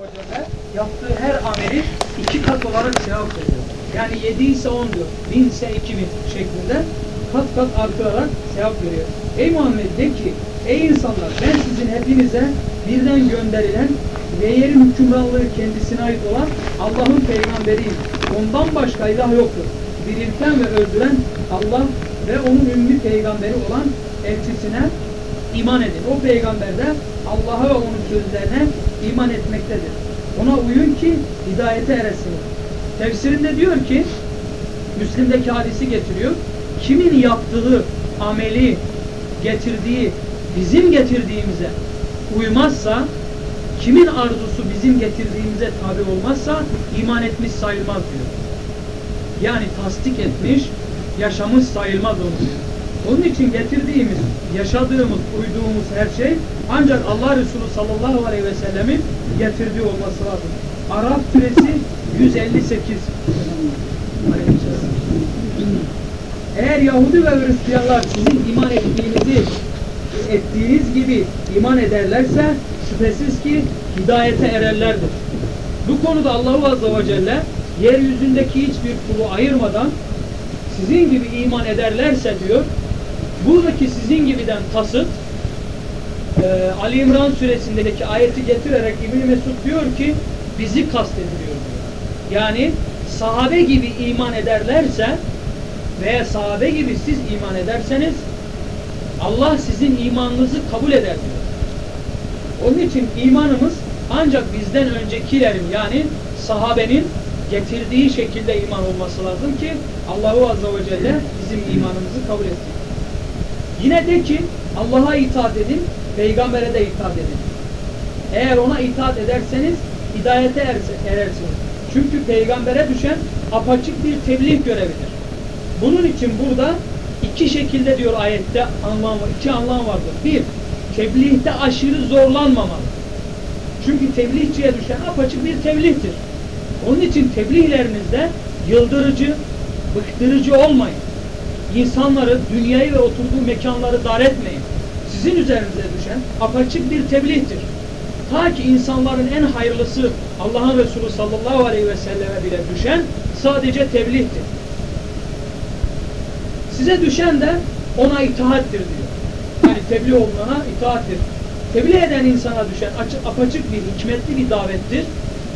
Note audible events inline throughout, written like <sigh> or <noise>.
Celle yaptığı her ameli iki kat olarak sevap veriyor. Yani 7 ise 10 diyor, 1000 ise 2000 şeklinde kat kat artırarak sevap veriyor. Ey Muhammed de ki, ey insanlar ben sizin hepinize birden gönderilen ve yerin hükümranlığı kendisine ait olan Allah'ın peygamberiyim. Ondan başka ilah yoktur. Dirilten ve öldüren Allah ve onun ümmi peygamberi olan elçisine iman edin. O peygamber de Allah'a ve onun sözlerine iman etmektedir. Ona uyun ki hidayete eresiniz. Tefsirinde diyor ki Müslim'deki hadisi getiriyor. Kimin yaptığı ameli getirdiği bizim getirdiğimize uymazsa kimin arzusu bizim getirdiğimize tabi olmazsa iman etmiş sayılmaz diyor. Yani tasdik etmiş, yaşamış sayılmaz onu diyor. Onun için getirdiğimiz, yaşadığımız, uyduğumuz her şey ancak Allah Resulü sallallahu aleyhi ve sellemin getirdiği olması lazım. Araf suresi 158 Eğer Yahudi ve Hristiyanlar sizin iman ettiğinizi ettiğiniz gibi iman ederlerse şüphesiz ki hidayete ererlerdir. Bu konuda Allahu Azze ve Celle yeryüzündeki hiçbir kulu ayırmadan sizin gibi iman ederlerse diyor buradaki sizin gibiden kasıt e, Ali İmran suresindeki ayeti getirerek İbn Mesud diyor ki bizi kastediliyor. Yani sahabe gibi iman ederlerse veya sahabe gibi siz iman ederseniz Allah sizin imanınızı kabul eder diyor. Onun için imanımız ancak bizden öncekilerin yani sahabenin getirdiği şekilde iman olması lazım ki Allahu Azze ve Celle bizim imanımızı kabul etsin. Yine de ki Allah'a itaat edin, peygambere de itaat edin. Eğer ona itaat ederseniz hidayete erersiniz. Çünkü peygambere düşen apaçık bir tebliğ görevidir. Bunun için burada iki şekilde diyor ayette anlam var. iki anlam vardır. Bir, tebliğde aşırı zorlanmamalı. Çünkü tebliğçiye düşen apaçık bir tebliğdir. Onun için tebliğlerinizde yıldırıcı, bıktırıcı olmayın. İnsanları, dünyayı ve oturduğu mekanları dar etmeyin. Sizin üzerinize düşen apaçık bir tebliğdir. Ta ki insanların en hayırlısı Allah'ın Resulü sallallahu aleyhi ve selleme bile düşen sadece tebliğdir. Size düşen de ona itaattir diyor. Yani tebliğ olunana itaattir. Tebliğ eden insana düşen açık, apaçık bir, hikmetli bir davettir.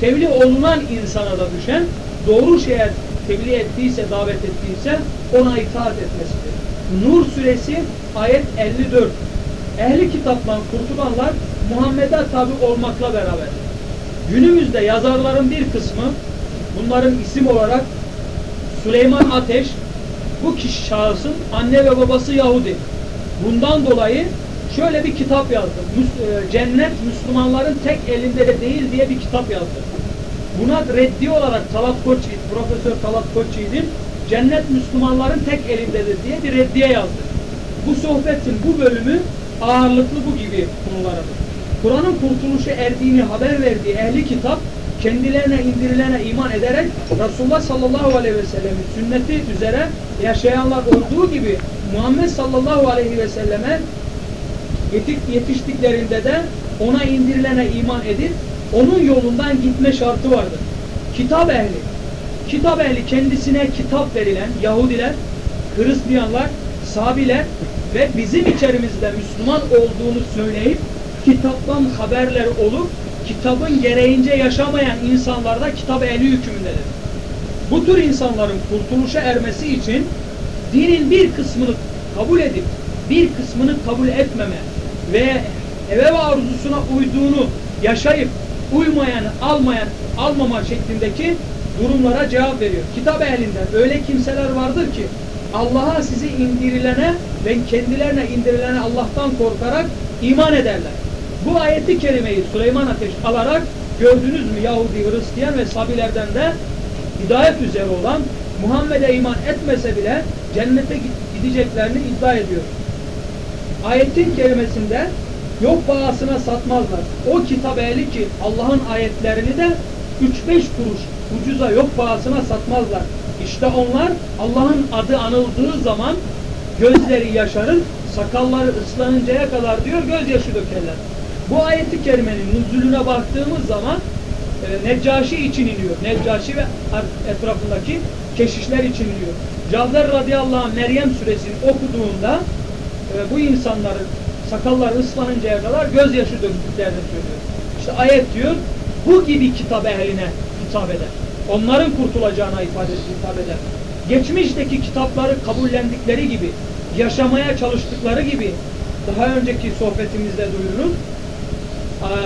Tebliğ olunan insana da düşen doğru şeye tebliğ ettiyse, davet ettiyse ona itaat etmesidir. Nur suresi ayet 54. Ehli kitaptan kurtulanlar Muhammed'e tabi olmakla beraber. Günümüzde yazarların bir kısmı bunların isim olarak Süleyman Ateş bu kişi şahısın anne ve babası Yahudi. Bundan dolayı şöyle bir kitap yazdı. Cennet Müslümanların tek elinde de değil diye bir kitap yazdı. Buna reddi olarak Talat Koçyiğit, Profesör Talat Koçyiğit'in Cennet Müslümanların tek elindedir diye bir reddiye yazdı. Bu sohbetin bu bölümü ağırlıklı bu gibi konularıdır. Kur'an'ın kurtuluşa erdiğini haber verdiği ehli kitap kendilerine indirilene iman ederek Resulullah sallallahu aleyhi ve sellemin sünneti üzere yaşayanlar olduğu gibi Muhammed sallallahu aleyhi ve selleme yetiştiklerinde de ona indirilene iman edip onun yolundan gitme şartı vardır. Kitap ehli. Kitap ehli kendisine kitap verilen Yahudiler, Hristiyanlar, Sabiler ve bizim içerimizde Müslüman olduğunu söyleyip kitaptan haberler olup kitabın gereğince yaşamayan insanlar da kitap ehli hükmündedir. Bu tür insanların kurtuluşa ermesi için dinin bir kısmını kabul edip bir kısmını kabul etmeme ve eve ve arzusuna uyduğunu yaşayıp uymayan, almayan, almama şeklindeki durumlara cevap veriyor. Kitap ehlinden öyle kimseler vardır ki Allah'a sizi indirilene ve kendilerine indirilene Allah'tan korkarak iman ederler. Bu ayeti kerimeyi Süleyman Ateş alarak gördünüz mü Yahudi, Hristiyan ve Sabilerden de hidayet üzere olan Muhammed'e iman etmese bile cennete gideceklerini iddia ediyor. Ayetin kerimesinde yok bağısına satmazlar. O kitap ehli ki Allah'ın ayetlerini de 3-5 kuruş ucuza yok bağısına satmazlar. İşte onlar Allah'ın adı anıldığı zaman gözleri yaşarır, sakalları ıslanıncaya kadar diyor gözyaşı dökerler. Bu ayeti kerimenin nüzulüne baktığımız zaman e, Neccaşi için iniyor. Neccaşi ve etrafındaki keşişler için iniyor. Cafer radıyallahu anh Meryem suresini okuduğunda e, bu insanların sakalları ıslanıncaya kadar gözyaşı döktüklerini söylüyor. İşte ayet diyor bu gibi kitap ehline hitap eder. Onların kurtulacağına ifade hitap eder. Geçmişteki kitapları kabullendikleri gibi, yaşamaya çalıştıkları gibi daha önceki sohbetimizde duyurulur.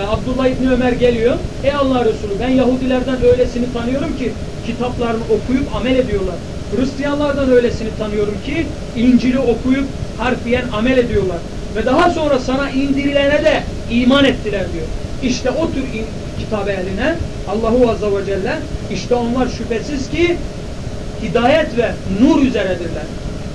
Abdullah İbni Ömer geliyor. Ey Allah Resulü ben Yahudilerden öylesini tanıyorum ki kitaplarını okuyup amel ediyorlar. Hristiyanlardan öylesini tanıyorum ki İncil'i okuyup harfiyen amel ediyorlar. Ve daha sonra sana indirilene de iman ettiler diyor. İşte o tür kitap ehline Allahu Azze ve Celle işte onlar şüphesiz ki hidayet ve nur üzeredirler.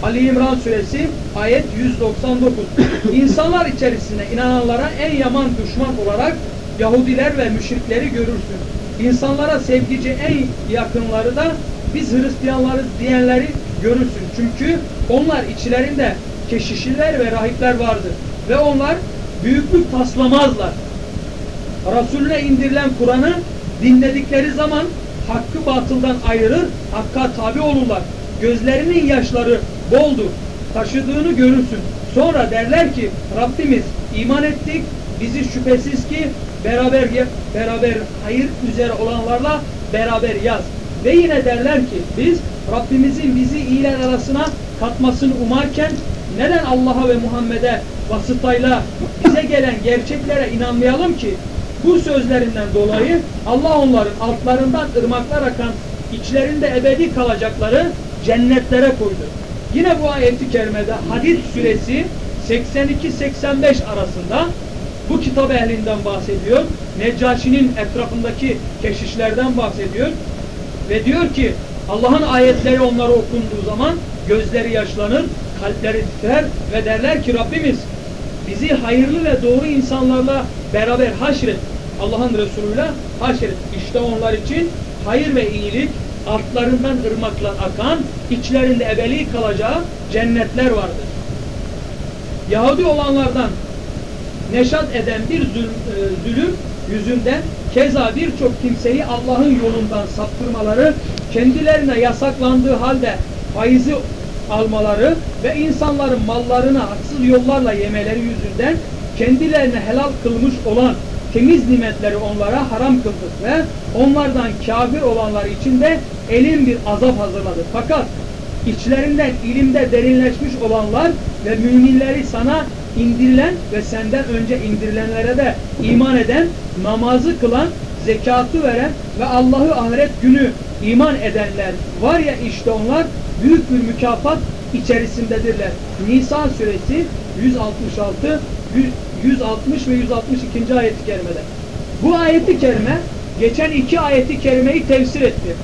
Ali İmran suresi ayet 199. <coughs> İnsanlar içerisinde inananlara en yaman düşman olarak Yahudiler ve müşrikleri görürsün. İnsanlara sevgici en yakınları da biz Hristiyanlarız diyenleri görürsün. Çünkü onlar içlerinde keşişler ve rahipler vardır. Ve onlar büyüklük taslamazlar. Resulüne indirilen Kur'an'ı dinledikleri zaman hakkı batıldan ayırır, hakka tabi olurlar. Gözlerinin yaşları boldur, taşıdığını görürsün. Sonra derler ki Rabbimiz iman ettik, bizi şüphesiz ki beraber beraber hayır üzere olanlarla beraber yaz. Ve yine derler ki biz Rabbimizin bizi iyiler arasına katmasını umarken neden Allah'a ve Muhammed'e vasıtayla bize gelen gerçeklere inanmayalım ki bu sözlerinden dolayı Allah onların altlarından ırmaklar akan içlerinde ebedi kalacakları cennetlere koydu. Yine bu ayeti kerimede Hadid suresi 82-85 arasında bu kitap ehlinden bahsediyor. Neccaşi'nin etrafındaki keşişlerden bahsediyor. Ve diyor ki Allah'ın ayetleri onlara okunduğu zaman gözleri yaşlanır, kalpleri titrer ve derler ki Rabbimiz bizi hayırlı ve doğru insanlarla beraber haşret. Allah'ın Resulü'yle haşret. İşte onlar için hayır ve iyilik altlarından ırmaklar akan, içlerinde ebeli kalacağı cennetler vardır. Yahudi olanlardan neşat eden bir zulüm, e, zulüm yüzünden keza birçok kimseyi Allah'ın yolundan saptırmaları, kendilerine yasaklandığı halde faizi almaları ve insanların mallarını haksız yollarla yemeleri yüzünden kendilerine helal kılmış olan temiz nimetleri onlara haram kıldık ve onlardan kafir olanlar için de elin bir azap hazırladık. Fakat içlerinden ilimde derinleşmiş olanlar ve müminleri sana indirilen ve senden önce indirilenlere de iman eden, namazı kılan, zekatı veren ve Allah'ı ahiret günü iman edenler var ya işte onlar büyük bir mükafat içerisindedirler. Nisa suresi 166 160 ve 162. ayeti kerimede. Bu ayeti kerime geçen iki ayeti kerimeyi tefsir etti.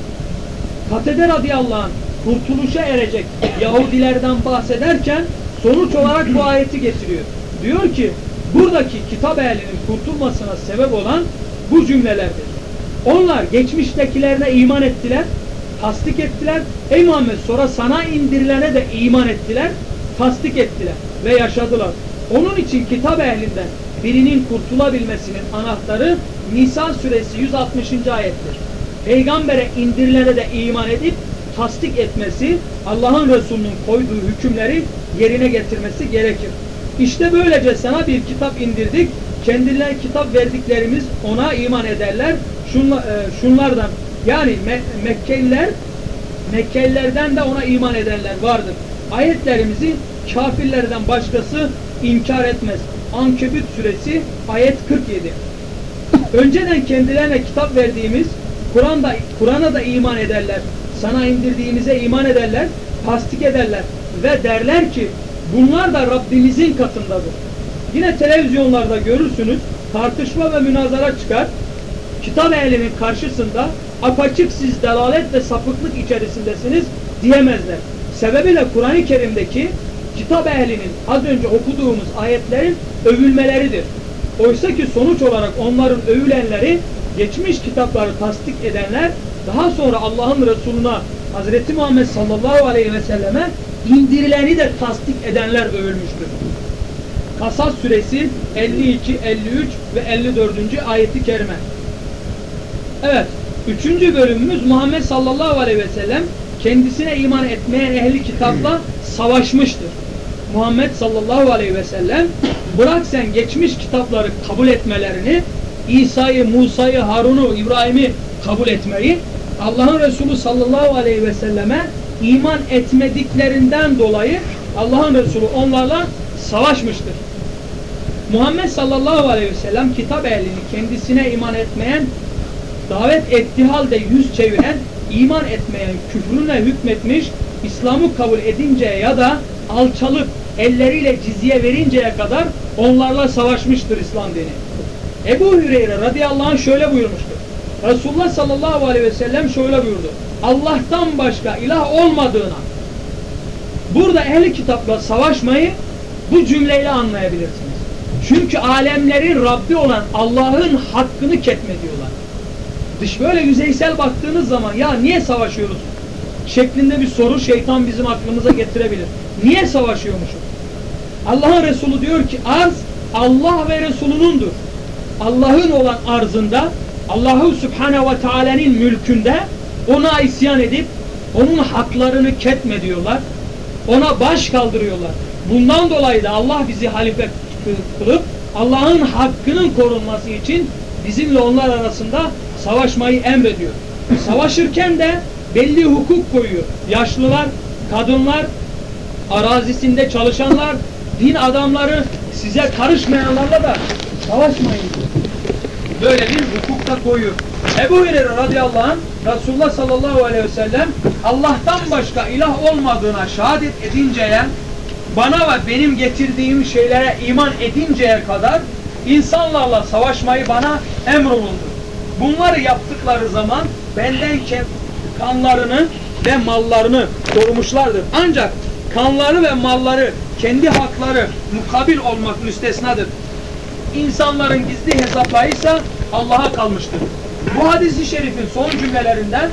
Katede radıyallahu anh kurtuluşa erecek Yahudilerden bahsederken sonuç olarak bu ayeti getiriyor. Diyor ki buradaki kitap ehlinin kurtulmasına sebep olan bu cümlelerdir. Onlar geçmiştekilerine iman ettiler, tasdik ettiler. Ey Muhammed sonra sana indirilene de iman ettiler, tasdik ettiler ve yaşadılar. Onun için kitap ehlinden birinin kurtulabilmesinin anahtarı Nisa suresi 160. ayettir. Peygambere indirilene de iman edip tasdik etmesi, Allah'ın Resulü'nün koyduğu hükümleri yerine getirmesi gerekir. İşte böylece sana bir kitap indirdik. Kendilerine kitap verdiklerimiz ona iman ederler. Şunla, e, şunlardan yani Me Mekkeliler Mekkelilerden de ona iman edenler vardır. Ayetlerimizi kafirlerden başkası inkar etmez. Ankebut suresi ayet 47. Önceden kendilerine kitap verdiğimiz Kur'an'da Kur'an'a da iman ederler. Sana indirdiğimize iman ederler, tasdik ederler ve derler ki bunlar da Rabbimizin katındadır. Yine televizyonlarda görürsünüz tartışma ve münazara çıkar. Kitap ehlinin karşısında apaçık siz delalet ve sapıklık içerisindesiniz diyemezler. Sebebi de Kur'an-ı Kerim'deki kitap ehlinin az önce okuduğumuz ayetlerin övülmeleridir. Oysa ki sonuç olarak onların övülenleri geçmiş kitapları tasdik edenler daha sonra Allah'ın Resuluna Hazreti Muhammed sallallahu aleyhi ve selleme indirileni de tasdik edenler övülmüştür. Kasas suresi 52, 53 ve 54. ayeti kerime. Evet. Üçüncü bölümümüz Muhammed sallallahu aleyhi ve sellem kendisine iman etmeyen ehli kitapla savaşmıştır. Muhammed sallallahu aleyhi ve sellem bırak sen geçmiş kitapları kabul etmelerini İsa'yı, Musa'yı, Harun'u, İbrahim'i kabul etmeyi Allah'ın Resulü sallallahu aleyhi ve selleme iman etmediklerinden dolayı Allah'ın Resulü onlarla savaşmıştır. Muhammed sallallahu aleyhi ve sellem kitap ehlini kendisine iman etmeyen davet ettiği halde yüz çeviren, iman etmeyen, küfrüne hükmetmiş, İslam'ı kabul edinceye ya da alçalıp elleriyle cizye verinceye kadar onlarla savaşmıştır İslam dini. Ebu Hüreyre radıyallahu anh şöyle buyurmuştur. Resulullah sallallahu aleyhi ve sellem şöyle buyurdu. Allah'tan başka ilah olmadığına burada ehli kitapla savaşmayı bu cümleyle anlayabilirsiniz. Çünkü alemlerin Rabbi olan Allah'ın hakkını ketmediyorlar. Dış böyle yüzeysel baktığınız zaman ya niye savaşıyoruz şeklinde bir soru şeytan bizim aklımıza getirebilir. Niye savaşıyormuşuz? Allah'ın Resulü diyor ki arz Allah ve Resulünündür. Allah'ın olan arzında Allahu Subhanahu ve Teala'nın mülkünde ona isyan edip onun haklarını ketmediyorlar. Ona baş kaldırıyorlar. Bundan dolayı da Allah bizi halife kılıp Allah'ın hakkının korunması için bizimle onlar arasında savaşmayı emrediyor. Savaşırken de belli hukuk koyuyor. Yaşlılar, kadınlar, arazisinde çalışanlar, din adamları size karışmayanlarla da savaşmayın. Böyle bir hukuk da koyuyor. Ebu Hureyre radıyallahu anh Resulullah sallallahu aleyhi ve sellem Allah'tan başka ilah olmadığına şehadet edinceye bana ve benim getirdiğim şeylere iman edinceye kadar insanlarla savaşmayı bana emrolundu. Bunları yaptıkları zaman benden kanlarını ve mallarını korumuşlardır. Ancak kanları ve malları kendi hakları mukabil olmak müstesnadır. İnsanların gizli hesaplayıysa Allah'a kalmıştır. Bu hadisi şerifin son cümlelerinden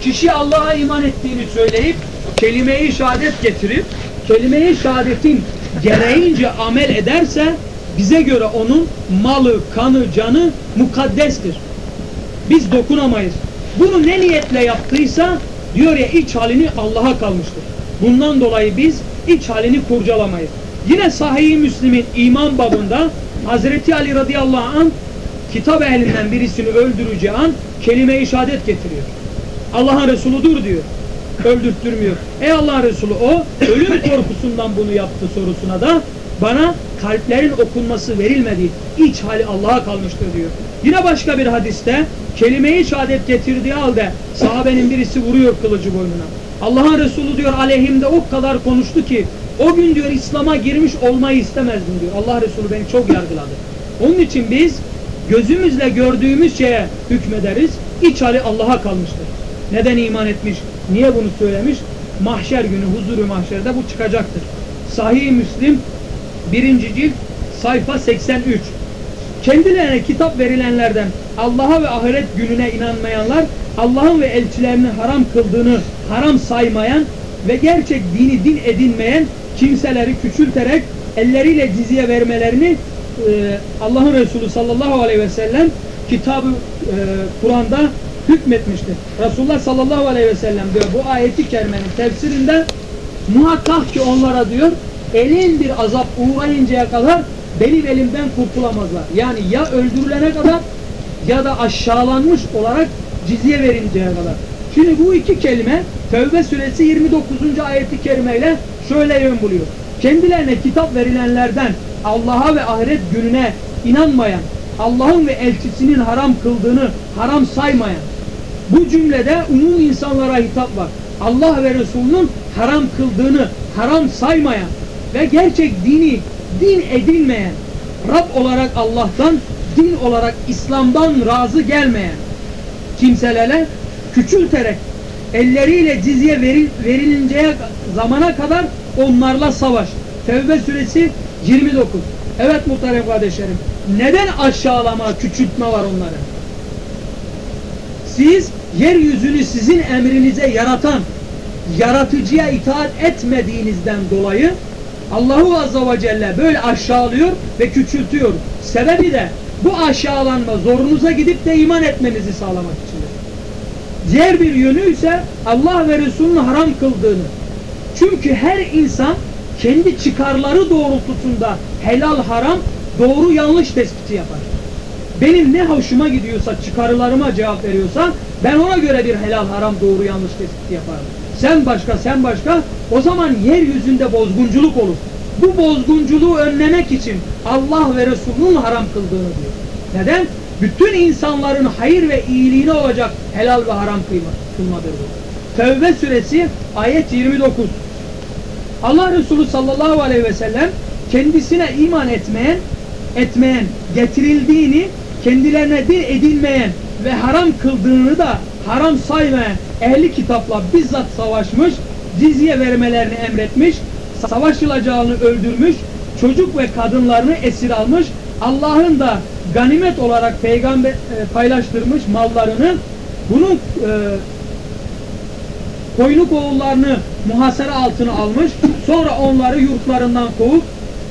kişi Allah'a iman ettiğini söyleyip kelime-i şehadet getirip kelime-i şehadetin gereğince amel ederse bize göre onun malı, kanı, canı mukaddestir. Biz dokunamayız. Bunu ne niyetle yaptıysa diyor ya iç halini Allah'a kalmıştır. Bundan dolayı biz iç halini kurcalamayız. Yine Sahih-i Müslim'in iman babında Hazreti Ali radıyallahu anh kitap ehlinden birisini öldüreceği an kelime-i şehadet getiriyor. Allah'ın Resuludur diyor. Öldürttürmüyor. Ey Allah'ın Resulü o ölüm korkusundan bunu yaptı sorusuna da bana kalplerin okunması verilmedi. İç hali Allah'a kalmıştır diyor. Yine başka bir hadiste kelime-i şehadet getirdiği halde sahabenin birisi vuruyor kılıcı boynuna. Allah'ın Resulü diyor aleyhimde o kadar konuştu ki o gün diyor İslam'a girmiş olmayı istemezdim diyor. Allah Resulü beni çok yargıladı. Onun için biz gözümüzle gördüğümüz şeye hükmederiz. İç hali Allah'a kalmıştır. Neden iman etmiş? Niye bunu söylemiş? Mahşer günü huzuru mahşerde bu çıkacaktır. Sahih Müslim 1. cilt sayfa 83 Kendilerine kitap verilenlerden Allah'a ve ahiret gününe inanmayanlar Allah'ın ve elçilerinin haram kıldığını haram saymayan ve gerçek dini din edinmeyen kimseleri küçülterek elleriyle cizye vermelerini e, Allah'ın Resulü sallallahu aleyhi ve sellem kitabı e, Kur'an'da hükmetmiştir. Resulullah sallallahu aleyhi ve sellem diyor bu ayeti kerimenin tefsirinde muhakkak ki onlara diyor elin bir azap uğrayıncaya kadar benim elimden kurtulamazlar. Yani ya öldürülene kadar ya da aşağılanmış olarak cizye verinceye kadar. Şimdi bu iki kelime Tevbe suresi 29. ayeti kerimeyle şöyle yön buluyor. Kendilerine kitap verilenlerden Allah'a ve ahiret gününe inanmayan, Allah'ın ve elçisinin haram kıldığını haram saymayan, bu cümlede umum insanlara hitap var. Allah ve Resulünün haram kıldığını haram saymayan ve gerçek dini din edilmeyen, Rab olarak Allah'tan, din olarak İslam'dan razı gelmeyen kimselere küçülterek elleriyle cizye veril, verilinceye zamana kadar onlarla savaş. Tevbe suresi 29. Evet muhterem kardeşlerim. Neden aşağılama, küçültme var onlara? Siz yeryüzünü sizin emrinize yaratan, yaratıcıya itaat etmediğinizden dolayı Allahu Azza ve Celle böyle aşağılıyor ve küçültüyor. Sebebi de Bu aşağılanma zorunuza gidip de iman etmenizi sağlamak içindir. Diğer bir yönü ise Allah ve Resulünün haram kıldığını. Çünkü her insan kendi çıkarları doğrultusunda helal haram doğru yanlış tespiti yapar. Benim ne hoşuma gidiyorsa çıkarlarıma cevap veriyorsa ben ona göre bir helal haram doğru yanlış tespiti yaparım. Sen başka sen başka o zaman yeryüzünde bozgunculuk olur. Bu bozgunculuğu önlemek için Allah ve Resulünün haram kıldığını diyor. Neden? Bütün insanların hayır ve iyiliğine olacak helal ve haram kılmadır bu. Tevbe suresi ayet 29. Allah Resulü sallallahu aleyhi ve sellem kendisine iman etmeyen, etmeyen, getirildiğini kendilerine din edilmeyen ve haram kıldığını da haram saymayan ehli kitapla bizzat savaşmış, cizye vermelerini emretmiş, savaşılacağını öldürmüş, çocuk ve kadınlarını esir almış, Allah'ın da ganimet olarak peygamber e, paylaştırmış mallarını, bunun e, koyunluk oğullarını muhasara altına almış, sonra onları yurtlarından kovup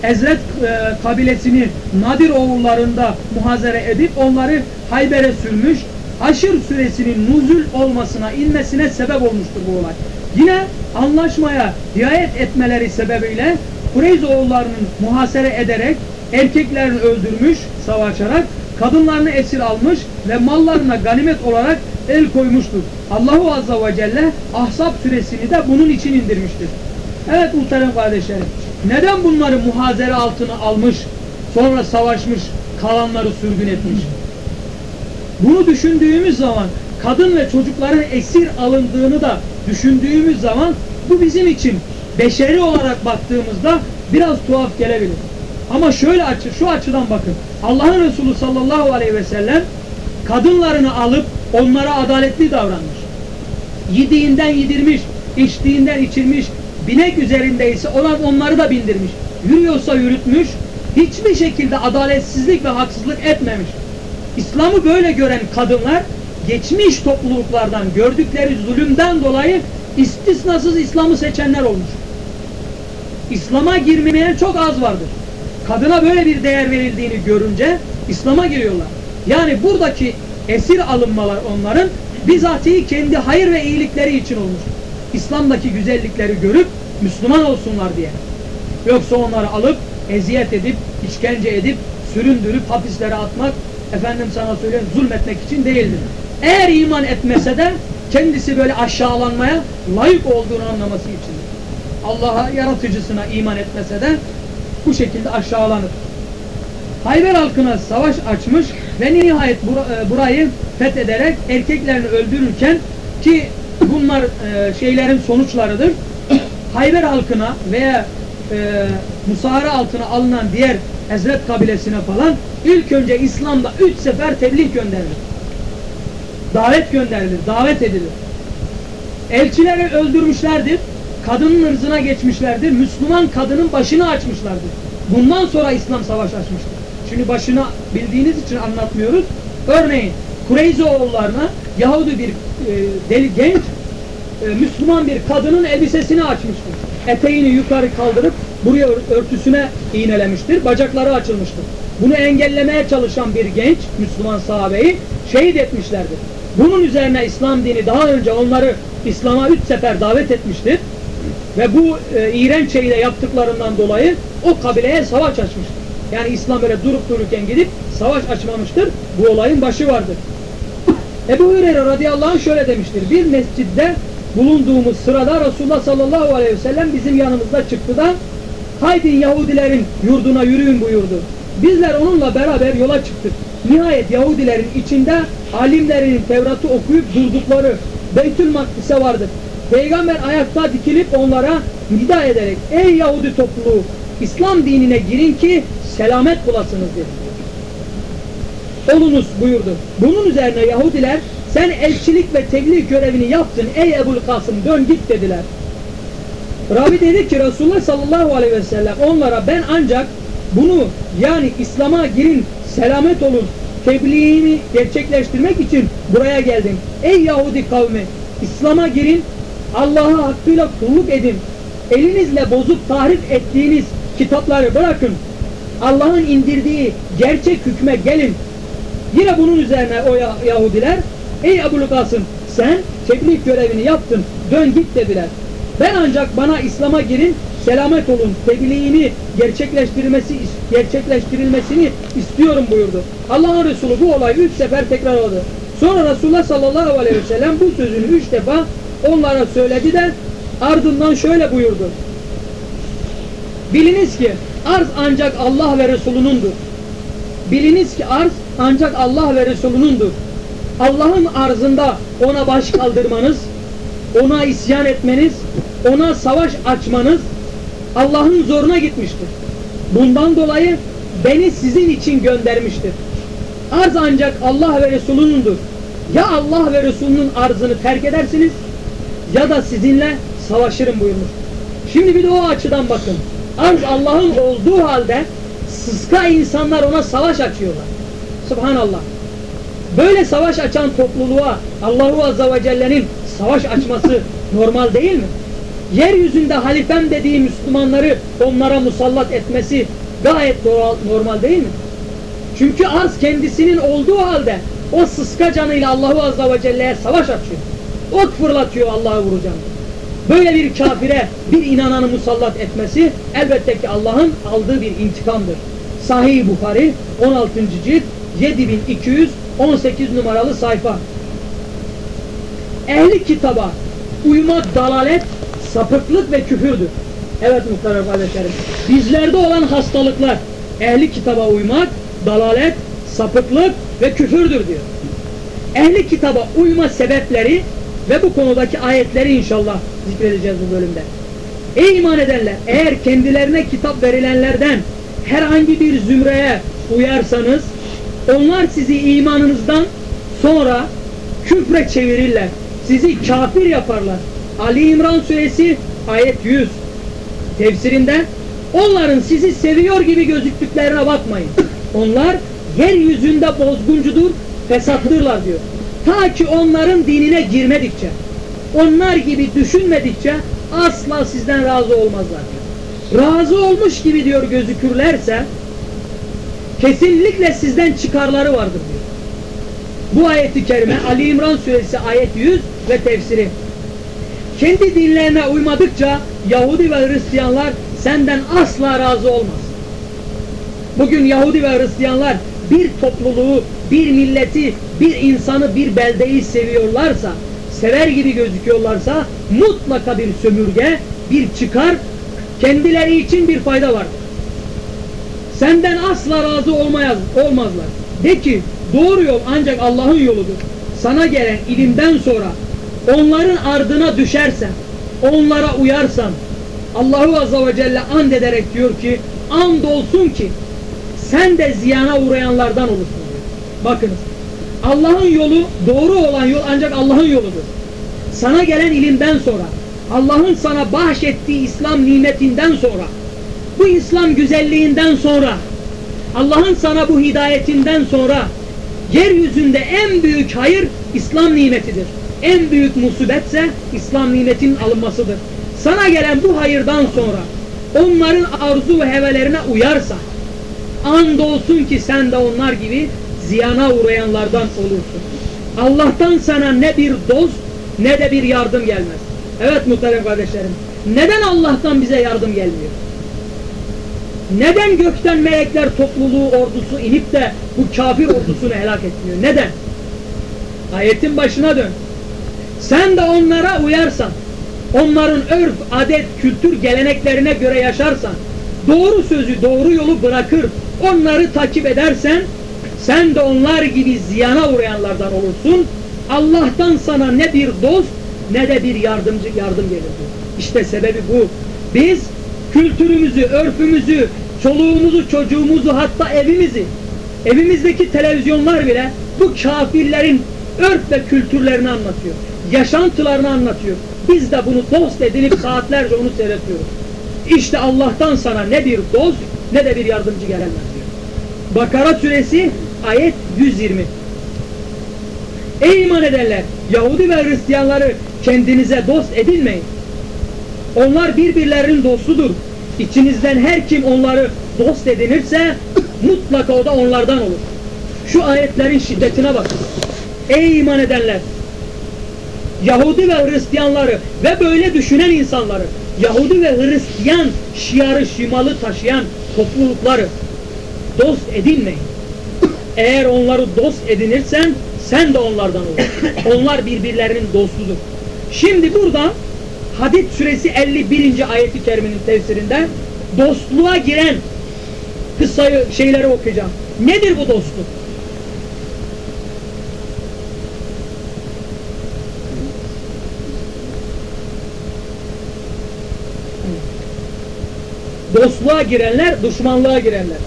Ezret e, kabilesini Nadir oğullarında muhazere edip onları Hayber'e sürmüş. Haşr suresinin nuzul olmasına, inmesine sebep olmuştur bu olay. Yine anlaşmaya riayet etmeleri sebebiyle Kureyz oğullarının muhasere ederek erkeklerini öldürmüş, savaşarak kadınlarını esir almış ve mallarına ganimet olarak el koymuştur. Allahu Azza ve Celle Ahzab suresini de bunun için indirmiştir. Evet muhterem kardeşlerim. Neden bunları muhazere altına almış, sonra savaşmış, kalanları sürgün etmiş? Bunu düşündüğümüz zaman kadın ve çocukların esir alındığını da düşündüğümüz zaman bu bizim için beşeri olarak baktığımızda biraz tuhaf gelebilir. Ama şöyle açı, şu açıdan bakın. Allah'ın Resulü sallallahu aleyhi ve sellem kadınlarını alıp onlara adaletli davranmış. Yediğinden yedirmiş, içtiğinden içirmiş, binek üzerindeyse olan onları da bindirmiş. Yürüyorsa yürütmüş, hiçbir şekilde adaletsizlik ve haksızlık etmemiş. İslam'ı böyle gören kadınlar geçmiş topluluklardan gördükleri zulümden dolayı istisnasız İslam'ı seçenler olmuş. İslam'a girmeyen çok az vardır. Kadına böyle bir değer verildiğini görünce İslam'a giriyorlar. Yani buradaki esir alınmalar onların bizatihi kendi hayır ve iyilikleri için olmuş. İslam'daki güzellikleri görüp Müslüman olsunlar diye. Yoksa onları alıp eziyet edip, işkence edip, süründürüp hapislere atmak, efendim sana söyleyeyim zulmetmek için değildir. Eğer iman etmese de kendisi böyle aşağılanmaya layık olduğunu anlaması içindir. Allah'a yaratıcısına iman etmese de bu şekilde aşağılanır. Hayber halkına savaş açmış ve nihayet burayı fethederek erkeklerini öldürürken ki bunlar e, şeylerin sonuçlarıdır. Hayber halkına veya e, musahara altına alınan diğer Ezret kabilesine falan ilk önce İslam'da üç sefer tebliğ gönderilir. Davet gönderilir, davet edilir. Elçileri öldürmüşlerdir, kadının ırzına geçmişlerdir, Müslüman kadının başını açmışlardır. Bundan sonra İslam savaş açmıştır. Şimdi başını bildiğiniz için anlatmıyoruz. Örneğin Kureyze oğullarına Yahudi bir e, deli genç e, Müslüman bir kadının elbisesini açmıştır. Eteğini yukarı kaldırıp buraya örtüsüne iğnelemiştir. Bacakları açılmıştır. Bunu engellemeye çalışan bir genç Müslüman sahabeyi şehit etmişlerdir. Bunun üzerine İslam dini daha önce onları İslam'a üç sefer davet etmiştir. Ve bu e, iğrenç şeyi yaptıklarından dolayı o kabileye savaş açmıştır. Yani İslam böyle durup dururken gidip savaş açmamıştır. Bu olayın başı vardır. Ebu Hureyre radıyallahu anh şöyle demiştir. Bir mescidde bulunduğumuz sırada Resulullah sallallahu aleyhi ve sellem bizim yanımızda çıktı da haydi Yahudilerin yurduna yürüyün buyurdu. Bizler onunla beraber yola çıktık. Nihayet Yahudilerin içinde alimlerin Tevrat'ı okuyup durdukları Beytül Makdis'e vardık. Peygamber ayakta dikilip onlara nida ederek ey Yahudi topluluğu İslam dinine girin ki selamet bulasınız dedi. Olunuz buyurdu. Bunun üzerine Yahudiler sen elçilik ve tebliğ görevini yaptın ey Ebul Kasım dön git dediler. Rabi dedi ki Resulullah sallallahu aleyhi ve sellem onlara ben ancak bunu yani İslam'a girin selamet olun tebliğini gerçekleştirmek için buraya geldim. Ey Yahudi kavmi İslam'a girin Allah'a hakkıyla kulluk edin. Elinizle bozup tahrif ettiğiniz kitapları bırakın. Allah'ın indirdiği gerçek hükme gelin. Yine bunun üzerine o Yahudiler ey Ebu Kasım sen tebliğ görevini yaptın dön git dediler. Ben ancak bana İslam'a girin selamet olun tebliğini gerçekleştirilmesi gerçekleştirilmesini istiyorum buyurdu. Allah'ın Resulü bu olayı üç sefer tekrarladı. Sonra Resulullah sallallahu aleyhi ve sellem bu sözünü üç defa onlara söyledi de ardından şöyle buyurdu. Biliniz ki arz ancak Allah ve Resulünündür. Biliniz ki arz ancak Allah ve Resulünündür. Allah'ın arzında ona baş kaldırmanız, ona isyan etmeniz, ona savaş açmanız Allah'ın zoruna gitmiştir. Bundan dolayı beni sizin için göndermiştir. Arz ancak Allah ve Resulünündür. Ya Allah ve Resulünün arzını terk edersiniz ya da sizinle savaşırım buyurmuş. Şimdi bir de o açıdan bakın. Arz Allah'ın olduğu halde sıska insanlar ona savaş açıyorlar. Subhanallah. Böyle savaş açan topluluğa Allahu Azze ve Celle'nin savaş açması <laughs> normal değil mi? Yeryüzünde halifem dediği Müslümanları onlara musallat etmesi gayet normal değil mi? Çünkü arz kendisinin olduğu halde o sıska canıyla Allahu Azze ve Celle'ye savaş açıyor. Ok fırlatıyor Allah'ı vuracağım. Böyle bir kafire bir inananı musallat etmesi elbette ki Allah'ın aldığı bir intikamdır. Sahih Bukhari 16. cilt 7218 numaralı sayfa. Ehli kitaba uymak dalalet, sapıklık ve küfürdür. Evet muhterem kardeşlerim. Bizlerde olan hastalıklar ehli kitaba uymak, dalalet, sapıklık ve küfürdür diyor. Ehli kitaba uyma sebepleri ve bu konudaki ayetleri inşallah zikredeceğiz bu bölümde. Ey iman edenler eğer kendilerine kitap verilenlerden herhangi bir zümreye uyarsanız onlar sizi imanınızdan sonra küfre çevirirler. Sizi kafir yaparlar. Ali İmran suresi ayet 100 tefsirinde onların sizi seviyor gibi gözüktüklerine bakmayın. Onlar yeryüzünde bozguncudur, fesattırlar diyor. Ta ki onların dinine girmedikçe, onlar gibi düşünmedikçe asla sizden razı olmazlar diyor. Razı olmuş gibi diyor gözükürlerse kesinlikle sizden çıkarları vardır diyor. Bu ayeti kerime Ali İmran suresi ayet 100 ve tefsiri. Kendi dinlerine uymadıkça Yahudi ve Hristiyanlar senden asla razı olmaz. Bugün Yahudi ve Hristiyanlar bir topluluğu, bir milleti, bir insanı, bir beldeyi seviyorlarsa, sever gibi gözüküyorlarsa mutlaka bir sömürge, bir çıkar, kendileri için bir fayda vardır. Senden asla razı olmayaz, olmazlar. De ki doğru yol ancak Allah'ın yoludur. Sana gelen ilimden sonra onların ardına düşersen, onlara uyarsan Allahu Azze ve Celle and ederek diyor ki and olsun ki sen de ziyana uğrayanlardan olursun diyor. Bakınız Allah'ın yolu doğru olan yol ancak Allah'ın yoludur. Sana gelen ilimden sonra Allah'ın sana bahşettiği İslam nimetinden sonra bu İslam güzelliğinden sonra Allah'ın sana bu hidayetinden sonra yeryüzünde en büyük hayır İslam nimetidir. En büyük musibetse İslam nimetinin alınmasıdır. Sana gelen bu hayırdan sonra onların arzu ve hevelerine uyarsa andolsun ki sen de onlar gibi ziyana uğrayanlardan olursun. Allah'tan sana ne bir dost ne de bir yardım gelmez. Evet muhterem kardeşlerim. Neden Allah'tan bize yardım gelmiyor? Neden gökten melekler topluluğu ordusu inip de bu kafir ordusunu helak etmiyor? Neden? Ayetin başına dön. Sen de onlara uyarsan, onların örf, adet, kültür, geleneklerine göre yaşarsan, doğru sözü, doğru yolu bırakır, onları takip edersen, sen de onlar gibi ziyana uğrayanlardan olursun. Allah'tan sana ne bir dost ne de bir yardımcı yardım gelir. İşte sebebi bu. Biz kültürümüzü, örfümüzü, çoluğumuzu, çocuğumuzu hatta evimizi, evimizdeki televizyonlar bile bu kafirlerin örf ve kültürlerini anlatıyor. Yaşantılarını anlatıyor. Biz de bunu dost edinip saatlerce onu seyrediyoruz. İşte Allah'tan sana ne bir dost ne de bir yardımcı gelemez diyor. Bakara suresi ayet 120. Ey iman edenler! Yahudi ve Hristiyanları kendinize dost edinmeyin. Onlar birbirlerinin dostudur. İçinizden her kim onları dost edinirse mutlaka o da onlardan olur. Şu ayetlerin şiddetine bakın. Ey iman edenler! Yahudi ve Hristiyanları ve böyle düşünen insanları, Yahudi ve Hristiyan şiarı, şimalı taşıyan toplulukları dost edinmeyin. Eğer onları dost edinirsen sen de onlardan olur. Onlar birbirlerinin dostudur. Şimdi burada Hadid suresi 51. ayeti keriminin tefsirinde dostluğa giren kıssayı şeyleri okuyacağım. Nedir bu dostluk? Dostluğa girenler, düşmanlığa girenler.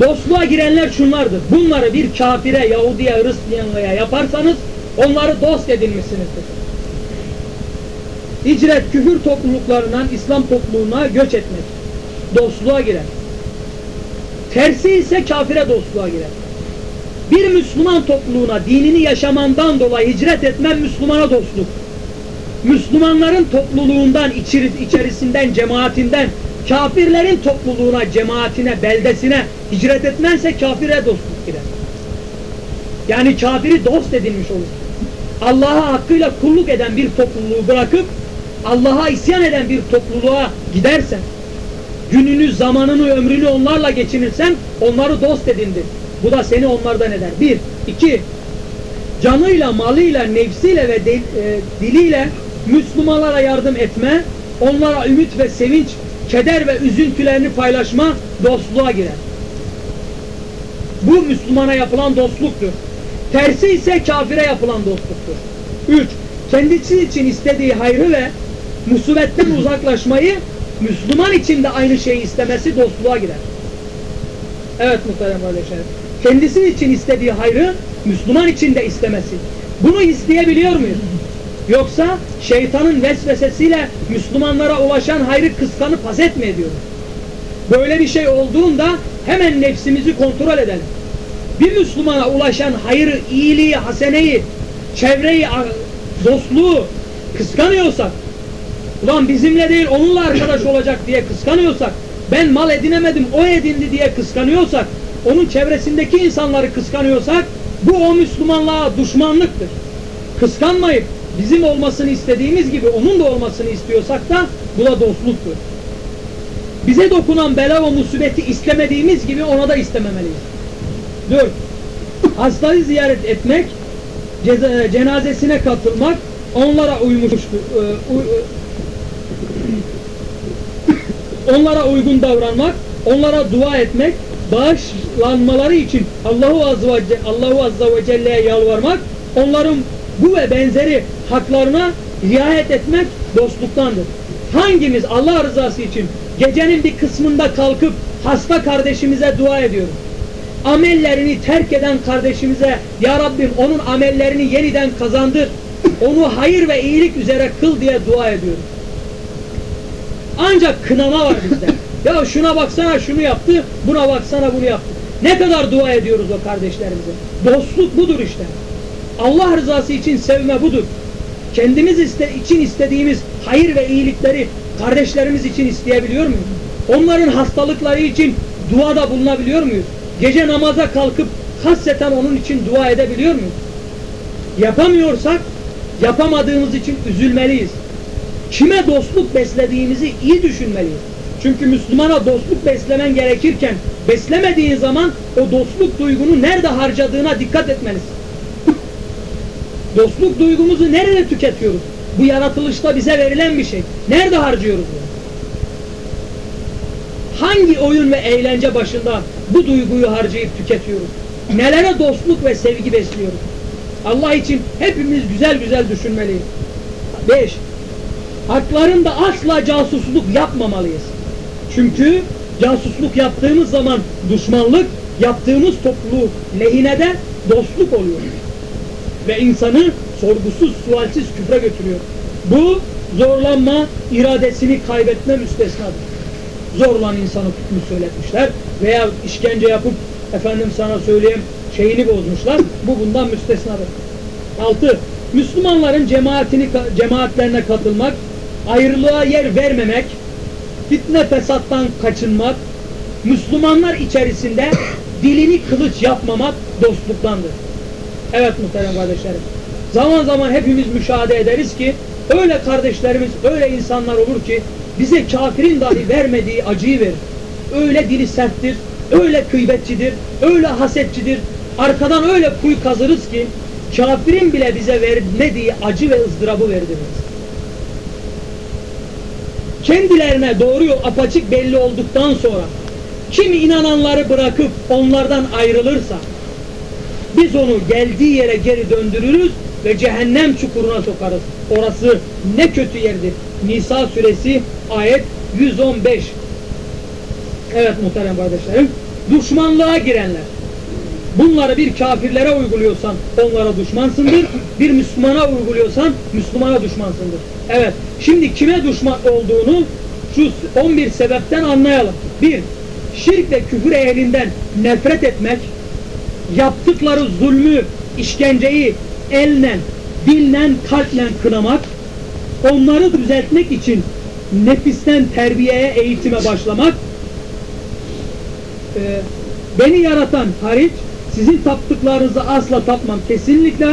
Dostluğa girenler şunlardır. Bunları bir kafire, Yahudiye, Hristiyanlığa yaparsanız onları dost edinmişsinizdir. Hicret küfür topluluklarından İslam topluluğuna göç etmek. Dostluğa girer. Tersi ise kafire dostluğa girer. Bir Müslüman topluluğuna dinini yaşamandan dolayı hicret etmen Müslümana dostluk. Müslümanların topluluğundan, içerisinden, cemaatinden, kafirlerin topluluğuna, cemaatine, beldesine hicret etmense kafire dostluk girer. Yani kafiri dost edinmiş olur. Allah'a hakkıyla kulluk eden bir topluluğu bırakıp Allah'a isyan eden bir topluluğa gidersen, gününü, zamanını, ömrünü onlarla geçinirsen onları dost edindin. Bu da seni onlardan eder. Bir. iki, Canıyla, malıyla, nefsiyle ve de, e, diliyle Müslümanlara yardım etme, onlara ümit ve sevinç, keder ve üzüntülerini paylaşma dostluğa girer. Bu Müslümana yapılan dostluktur. Tersi ise kafire yapılan dostluktur. Üç, kendisi için istediği hayrı ve musibetten uzaklaşmayı Müslüman için de aynı şeyi istemesi dostluğa girer. Evet muhterem kardeşlerim. Kendisi için istediği hayrı Müslüman için de istemesi. Bunu isteyebiliyor muyuz? Yoksa şeytanın vesvesesiyle Müslümanlara ulaşan hayrı kıskanıp hazet mi ediyoruz? Böyle bir şey olduğunda hemen nefsimizi kontrol edelim. Bir Müslümana ulaşan hayrı, iyiliği, haseneyi, çevreyi, dostluğu kıskanıyorsak, ulan bizimle değil onunla arkadaş olacak diye kıskanıyorsak, ben mal edinemedim o edindi diye kıskanıyorsak, onun çevresindeki insanları kıskanıyorsak, bu o Müslümanlığa düşmanlıktır. Kıskanmayıp bizim olmasını istediğimiz gibi onun da olmasını istiyorsak da bu da dostluktur. Bize dokunan bela ve musibeti istemediğimiz gibi ona da istememeliyiz. Dört, hastayı ziyaret etmek, cenazesine katılmak, onlara uymuştur. onlara uygun davranmak, onlara dua etmek, bağışlanmaları için Allahu Azze ve Celle'ye yalvarmak, onların bu ve benzeri haklarına riayet etmek dostluktandır. Hangimiz Allah rızası için gecenin bir kısmında kalkıp hasta kardeşimize dua ediyoruz? Amellerini terk eden kardeşimize Ya Rabbim onun amellerini yeniden kazandır, onu hayır ve iyilik üzere kıl diye dua ediyoruz. Ancak kınama var bizde. ya şuna baksana şunu yaptı, buna baksana bunu yaptı. Ne kadar dua ediyoruz o kardeşlerimize. Dostluk budur işte. Allah rızası için sevme budur. Kendimiz iste, için istediğimiz hayır ve iyilikleri kardeşlerimiz için isteyebiliyor muyuz? Onların hastalıkları için duada bulunabiliyor muyuz? Gece namaza kalkıp hasreten onun için dua edebiliyor muyuz? Yapamıyorsak yapamadığımız için üzülmeliyiz. Kime dostluk beslediğimizi iyi düşünmeliyiz. Çünkü Müslümana dostluk beslemen gerekirken beslemediğin zaman o dostluk duygunu nerede harcadığına dikkat etmelisin. Dostluk duygumuzu nerede tüketiyoruz? Bu yaratılışta bize verilen bir şey. Nerede harcıyoruz bunu? Hangi oyun ve eğlence başında bu duyguyu harcayıp tüketiyoruz? Nelere dostluk ve sevgi besliyoruz? Allah için hepimiz güzel güzel düşünmeliyiz. Beş, haklarında asla casusluk yapmamalıyız. Çünkü casusluk yaptığımız zaman düşmanlık, yaptığımız topluluk lehine de dostluk oluyor. Ve insanı sorgusuz, sualsiz küfre götürüyor. Bu zorlanma, iradesini kaybetme müstesnadır. Zorlan insanı tutmuş söyletmişler veya işkence yapıp efendim sana söyleyeyim şeyini bozmuşlar. Bu bundan müstesnadır. Altı, Müslümanların cemaatini, cemaatlerine katılmak, ayrılığa yer vermemek, fitne fesattan kaçınmak, Müslümanlar içerisinde <coughs> dilini kılıç yapmamak dostluktandır. Evet muhterem kardeşlerim. Zaman zaman hepimiz müşahede ederiz ki öyle kardeşlerimiz, öyle insanlar olur ki bize kafirin dahi vermediği acıyı verir. Öyle dili serttir, öyle kıybetçidir, öyle hasetçidir. Arkadan öyle kuyu kazırız ki kafirin bile bize vermediği acı ve ızdırabı verdiririz. Kendilerine doğru yol apaçık belli olduktan sonra kim inananları bırakıp onlardan ayrılırsa biz onu geldiği yere geri döndürürüz ve cehennem çukuruna sokarız. Orası ne kötü yerdir. Nisa suresi ayet 115. Evet muhterem kardeşlerim. Düşmanlığa girenler. Bunları bir kafirlere uyguluyorsan onlara düşmansındır. Bir Müslümana uyguluyorsan Müslümana düşmansındır. Evet. Şimdi kime düşman olduğunu şu 11 sebepten anlayalım. Bir, şirk ve küfür ehlinden nefret etmek, yaptıkları zulmü, işkenceyi elnen, dillen, kalple kınamak, onları düzeltmek için nefisten terbiyeye, eğitime başlamak, e, beni yaratan hariç sizin taptıklarınızı asla tapmam kesinlikle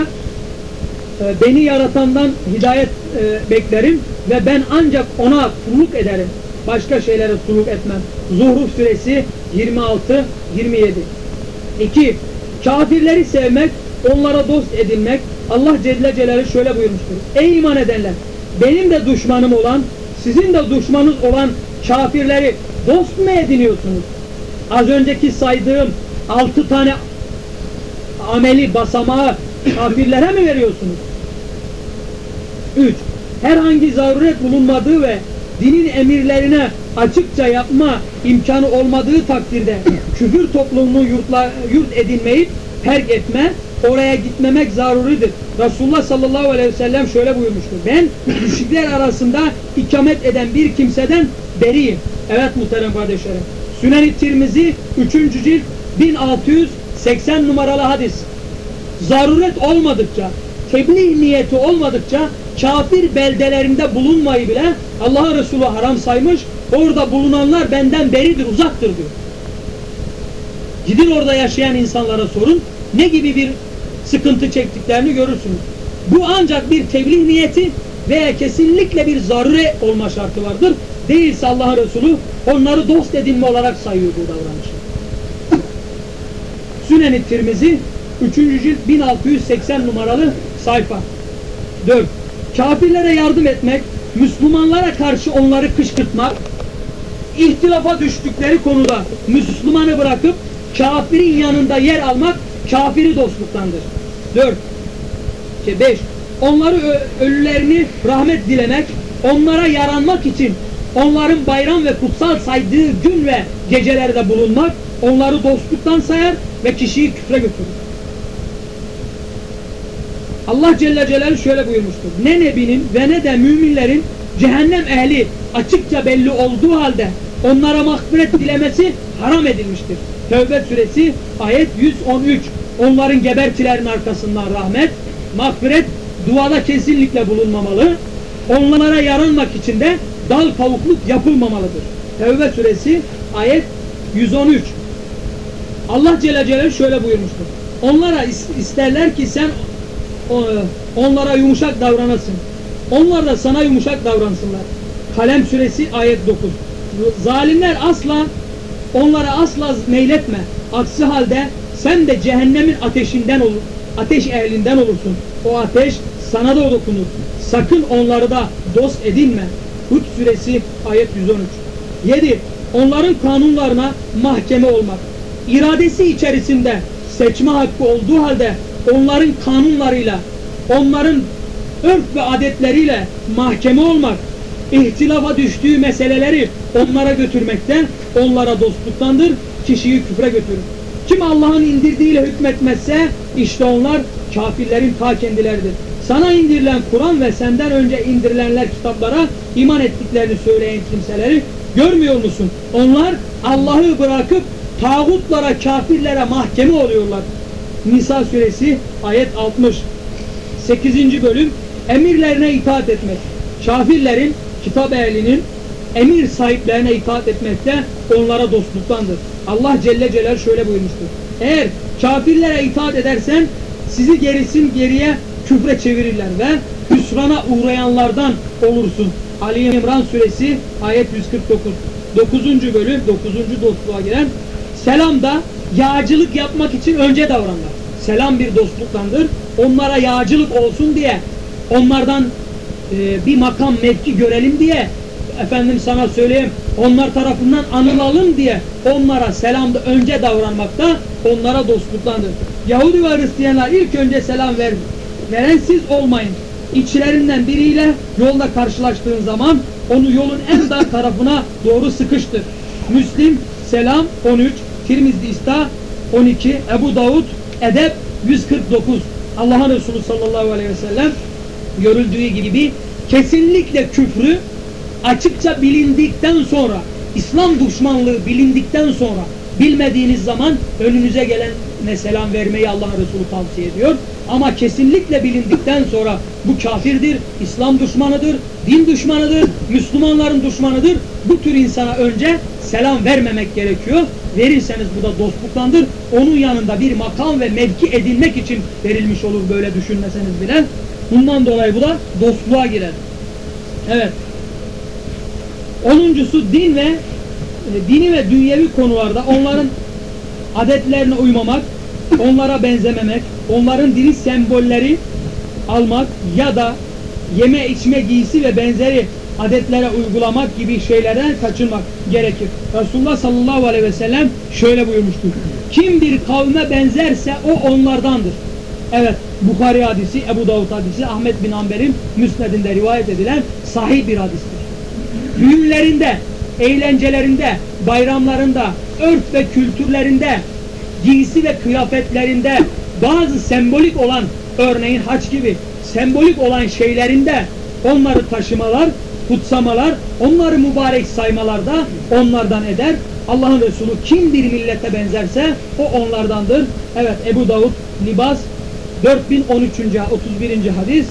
e, beni yaratandan hidayet e, beklerim ve ben ancak ona kulluk ederim. Başka şeylere kulluk etmem. Zuhruf suresi 26 27. 2. Kafirleri sevmek, onlara dost edinmek. Allah Celle Celaluhu şöyle buyurmuştur. Ey iman edenler! Benim de düşmanım olan, sizin de düşmanınız olan kafirleri dost mu ediniyorsunuz? Az önceki saydığım altı tane ameli basamağı kafirlere mi veriyorsunuz? 3. Herhangi zaruret bulunmadığı ve dinin emirlerine açıkça yapma imkanı olmadığı takdirde küfür toplumunu yurtla, yurt edinmeyip terk etme, oraya gitmemek zaruridir. Resulullah sallallahu aleyhi ve sellem şöyle buyurmuştur. Ben müşrikler arasında ikamet eden bir kimseden beriyim. Evet muhterem kardeşlerim. Sünen-i Tirmizi 3. cilt 1680 numaralı hadis. Zaruret olmadıkça, tebliğ niyeti olmadıkça kafir beldelerinde bulunmayı bile Allah Resulü haram saymış. Orada bulunanlar benden beridir, uzaktır diyor. Gidin orada yaşayan insanlara sorun. Ne gibi bir sıkıntı çektiklerini görürsünüz. Bu ancak bir tebliğ niyeti veya kesinlikle bir zarure olma şartı vardır. Değilse Allah Resulü onları dost edinme olarak sayıyor bu davranışı. Sünen-i Tirmizi 3. cilt 1680 numaralı sayfa. 4. Kafirlere yardım etmek, Müslümanlara karşı onları kışkırtmak, ihtilafa düştükleri konuda Müslümanı bırakıp kafirin yanında yer almak kafiri dostluktandır. 4. 5. Onları ölülerini rahmet dilemek, onlara yaranmak için onların bayram ve kutsal saydığı gün ve gecelerde bulunmak onları dostluktan sayar ve kişiyi küfre götürür. Allah Celle Celaluhu şöyle buyurmuştur. Ne nebinin ve ne de müminlerin cehennem ehli açıkça belli olduğu halde onlara mağfiret dilemesi haram edilmiştir. Tevbe suresi ayet 113. Onların gebertilerin arkasından rahmet, mağfiret duada kesinlikle bulunmamalı. Onlara yaranmak için de dal kavukluk yapılmamalıdır. Tevbe suresi ayet 113. Allah Celle Celaluhu şöyle buyurmuştur. Onlara isterler ki sen onlara yumuşak davranasın. Onlar da sana yumuşak davransınlar. Kalem suresi ayet 9. Zalimler asla onlara asla meyletme. Aksi halde sen de cehennemin ateşinden olur. Ateş ehlinden olursun. O ateş sana da dokunur. Sakın onları da dost edinme. Hud suresi ayet 113. 7. Onların kanunlarına mahkeme olmak. İradesi içerisinde seçme hakkı olduğu halde onların kanunlarıyla, onların örf ve adetleriyle mahkeme olmak, ihtilafa düştüğü meseleleri onlara götürmekten, onlara dostluktandır, kişiyi küfre götürür. Kim Allah'ın indirdiğiyle hükmetmezse, işte onlar kafirlerin ta kendileridir. Sana indirilen Kur'an ve senden önce indirilenler kitaplara iman ettiklerini söyleyen kimseleri görmüyor musun? Onlar Allah'ı bırakıp tağutlara, kafirlere mahkeme oluyorlar. Nisa suresi ayet 60. 8. bölüm emirlerine itaat etmek. Kafirlerin, kitap ehlinin emir sahiplerine itaat etmekte onlara dostluktandır. Allah Celle Celal şöyle buyurmuştur. Eğer kafirlere itaat edersen sizi gerisin geriye küfre çevirirler ve hüsrana uğrayanlardan olursun. Ali İmran suresi ayet 149. 9. bölüm 9. dostluğa giren selam da yağcılık yapmak için önce davranlar. Selam bir dostluktandır. Onlara yağcılık olsun diye onlardan e, bir makam mevki görelim diye efendim sana söyleyeyim onlar tarafından anılalım diye onlara selamda önce davranmakta onlara dostluktandır. Yahudi ve Hristiyanlar ilk önce selam ver, veren siz olmayın. İçlerinden biriyle yolda karşılaştığın zaman onu yolun en dar tarafına doğru sıkıştır. Müslim selam 13, Tirmizli İsta 12, Ebu Davud Edep 149. Allah'ın Resulü sallallahu aleyhi ve sellem görüldüğü gibi kesinlikle küfrü açıkça bilindikten sonra İslam düşmanlığı bilindikten sonra bilmediğiniz zaman önünüze gelene selam vermeyi Allah'ın Resulü tavsiye ediyor. Ama kesinlikle bilindikten sonra bu kafirdir, İslam düşmanıdır, din düşmanıdır, Müslümanların düşmanıdır. Bu tür insana önce selam vermemek gerekiyor. Verirseniz bu da dostluktandır. Onun yanında bir makam ve mevki edinmek için verilmiş olur böyle düşünmeseniz bile. Bundan dolayı bu da dostluğa girer. Evet. Onuncusu din ve e, dini ve dünyevi konularda onların adetlerine uymamak, onlara benzememek, onların dini sembolleri almak ya da yeme içme giysi ve benzeri adetlere uygulamak gibi şeylerden kaçınmak gerekir. Resulullah sallallahu aleyhi ve sellem şöyle buyurmuştur. Kim bir kavme benzerse o onlardandır. Evet Bukhari hadisi, Ebu Davud hadisi, Ahmet bin Hanbel'in müsnedinde rivayet edilen sahih bir hadistir. Düğünlerinde, eğlencelerinde, bayramlarında, örf ve kültürlerinde, giysi ve kıyafetlerinde bazı sembolik olan örneğin haç gibi sembolik olan şeylerinde onları taşımalar, kutsamalar, onları mübarek saymalar da onlardan eder. Allah'ın Resulü kim bir millete benzerse o onlardandır. Evet Ebu Davud Libas 4013. 31. hadis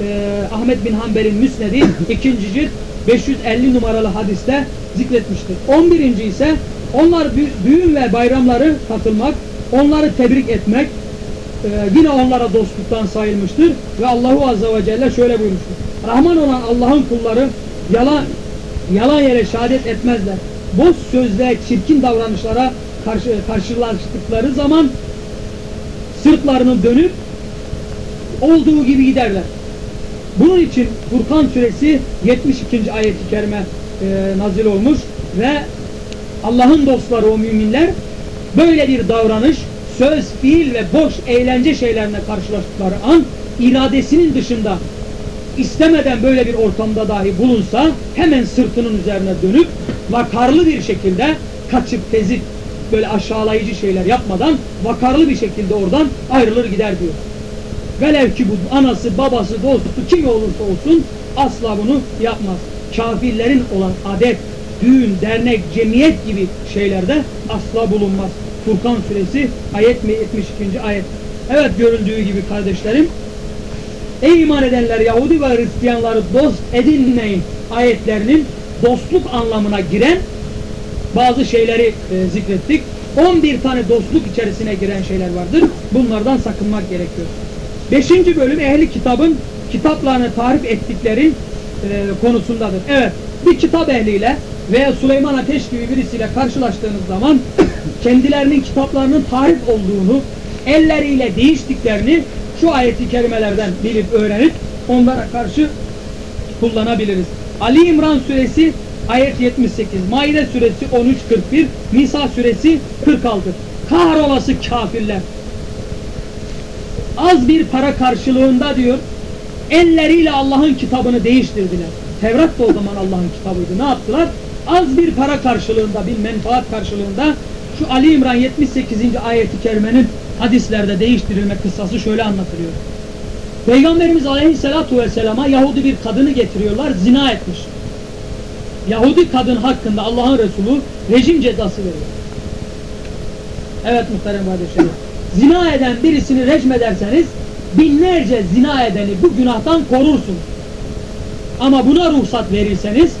e, Ahmet bin Hanbel'in Müsnedi 2. cilt 550 numaralı hadiste zikretmiştir. 11. ise onlar dü- düğün ve bayramları katılmak, onları tebrik etmek e, yine onlara dostluktan sayılmıştır ve Allahu Azze ve Celle şöyle buyurmuştur. Rahman olan Allah'ın kulları yalan yalan yere şehadet etmezler. Boş sözle çirkin davranışlara karşı, karşılaştıkları zaman sırtlarını dönüp olduğu gibi giderler. Bunun için Furkan suresi 72. ayet-i kerime e, nazil olmuş ve Allah'ın dostları o müminler böyle bir davranış, söz, fiil ve boş eğlence şeylerine karşılaştıkları an iradesinin dışında istemeden böyle bir ortamda dahi bulunsa hemen sırtının üzerine dönüp vakarlı bir şekilde kaçıp tezip böyle aşağılayıcı şeyler yapmadan vakarlı bir şekilde oradan ayrılır gider diyor. Velev ki bu anası, babası, dostu kim olursa olsun asla bunu yapmaz. Kafirlerin olan adet, düğün, dernek, cemiyet gibi şeylerde asla bulunmaz. Furkan suresi ayet mi 72. ayet. Evet görüldüğü gibi kardeşlerim Ey iman edenler Yahudi ve Hristiyanları dost edinmeyin ayetlerinin dostluk anlamına giren bazı şeyleri e, zikrettik. 11 tane dostluk içerisine giren şeyler vardır. Bunlardan sakınmak gerekiyor. 5. bölüm ehli kitabın kitaplarını tarif ettikleri e, konusundadır. Evet, bir kitap ehliyle veya Süleyman Ateş gibi birisiyle karşılaştığınız zaman <coughs> kendilerinin kitaplarının tarif olduğunu, elleriyle değiştiklerini şu ayeti kerimelerden bilip öğrenip onlara karşı kullanabiliriz. Ali İmran suresi ayet 78, Maide suresi 13-41, Nisa suresi 46. Kahrolası kafirler. Az bir para karşılığında diyor, elleriyle Allah'ın kitabını değiştirdiler. Tevrat da o zaman Allah'ın kitabıydı. Ne yaptılar? Az bir para karşılığında, bir menfaat karşılığında şu Ali İmran 78. ayeti kerimenin hadislerde değiştirilme kıssası şöyle anlatılıyor. Peygamberimiz Aleyhisselatu Vesselam'a Yahudi bir kadını getiriyorlar, zina etmiş. Yahudi kadın hakkında Allah'ın Resulü rejim cezası veriyor. Evet muhterem kardeşlerim. Zina eden birisini rejim ederseniz binlerce zina edeni bu günahtan korursun. Ama buna ruhsat verirseniz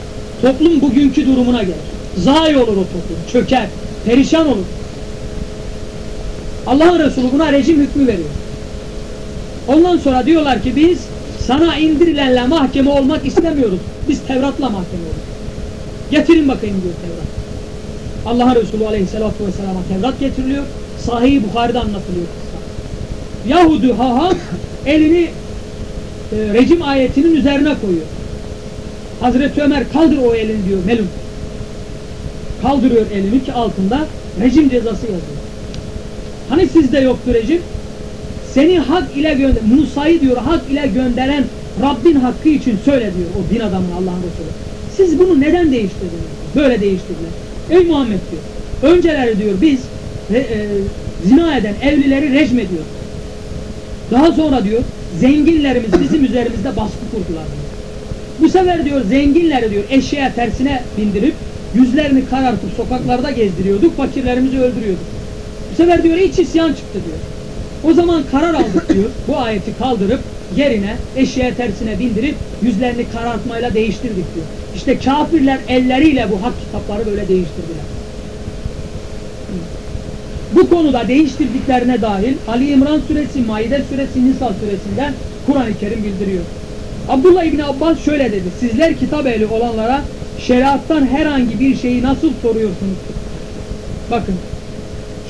toplum bugünkü durumuna gelir. Zayi olur o toplum, çöker, perişan olur. Allah'ın Resulü buna rejim hükmü veriyor. Ondan sonra diyorlar ki biz sana indirilenle mahkeme olmak istemiyoruz. Biz Tevrat'la mahkeme oluruz. Getirin bakayım diyor Tevrat. Allah Resulü Aleyhisselatü Vesselam'a Tevrat getiriliyor. Sahih Bukhari'de anlatılıyor. Yahudi haha elini e, rejim ayetinin üzerine koyuyor. Hazreti Ömer kaldır o elini diyor melun. Kaldırıyor elini ki altında rejim cezası yazıyor. Hani sizde yoktu rejim? Seni hak ile gönder, Musa'yı diyor hak ile gönderen Rabbin hakkı için söyle diyor o din adamına Allah'ın Resulü. Siz bunu neden değiştirdiniz? Böyle değiştirdiler. Ey Muhammed diyor. Önceleri diyor biz e, e, zina eden evlileri rejim ediyor. Daha sonra diyor zenginlerimiz bizim üzerimizde baskı kurdular diyor. Bu sefer diyor zenginleri diyor eşeğe tersine bindirip yüzlerini karartıp sokaklarda gezdiriyorduk, fakirlerimizi öldürüyorduk. Bu sefer diyor iç isyan çıktı diyor. O zaman karar aldık diyor. Bu ayeti kaldırıp yerine eşeğe tersine bindirip yüzlerini karartmayla değiştirdik diyor. İşte kafirler elleriyle bu hak kitapları böyle değiştirdiler. Bu konuda değiştirdiklerine dahil Ali İmran suresi, Maide suresi, Nisa suresinden Kur'an-ı Kerim bildiriyor. Abdullah İbni Abbas şöyle dedi. Sizler kitap ehli olanlara şeriattan herhangi bir şeyi nasıl soruyorsunuz? Bakın.